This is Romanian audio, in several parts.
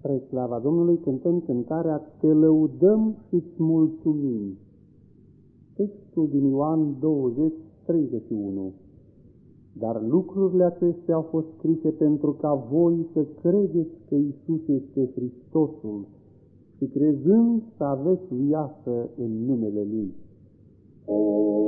Spre slava Domnului cântăm cântarea Te lăudăm și îți mulțumim. Textul din Ioan 20, 31 Dar lucrurile acestea au fost scrise pentru ca voi să credeți că Isus este Hristosul și crezând să aveți viață în numele Lui. tot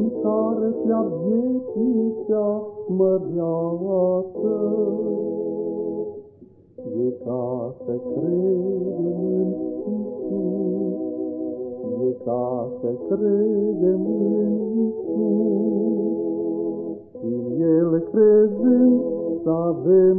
în care ți-a vieții cea măreată. E ca să credem în Iisus, e ca să credem în Iisus, în El crezând să avem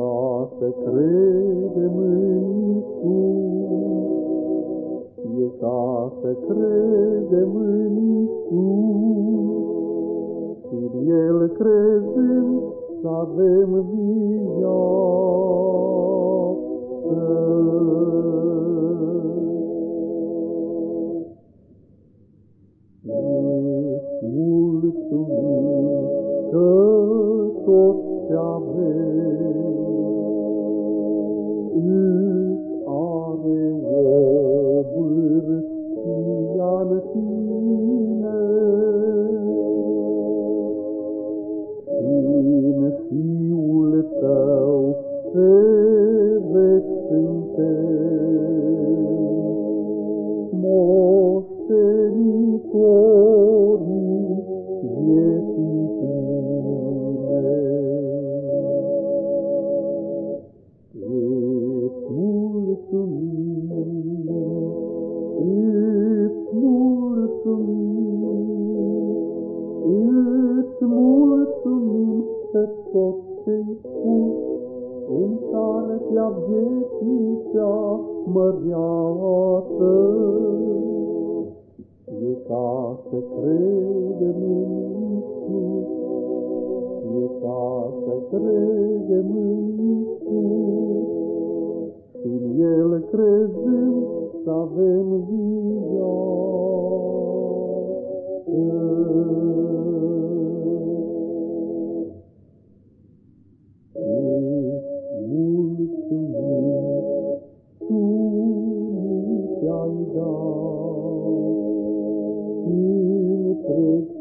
E ca să credem în Iisus, e ca să credem în Iisus, și El crezând să avem viață. tot Mm-hmm. Ce-i spus, în care ți-a vieții cea măreată. E ca să credem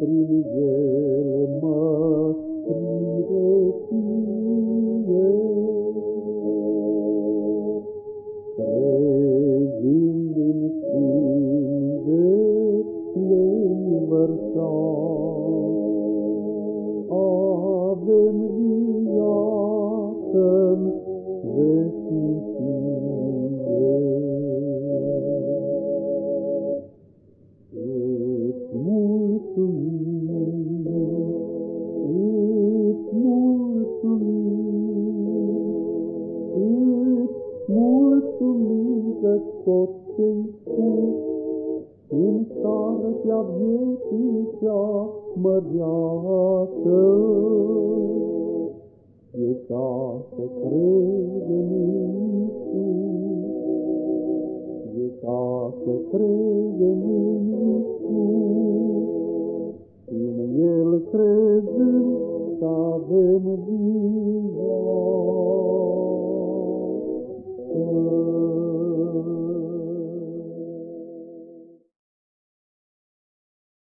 el mă priveție. Crezând în sângele vărsat, avem viață-n veșnicie. tot ce-i în cartea vieții cea măreată. E ca să credem în Iisus, e ca să credem în Iisus, în El crezând să avem viață.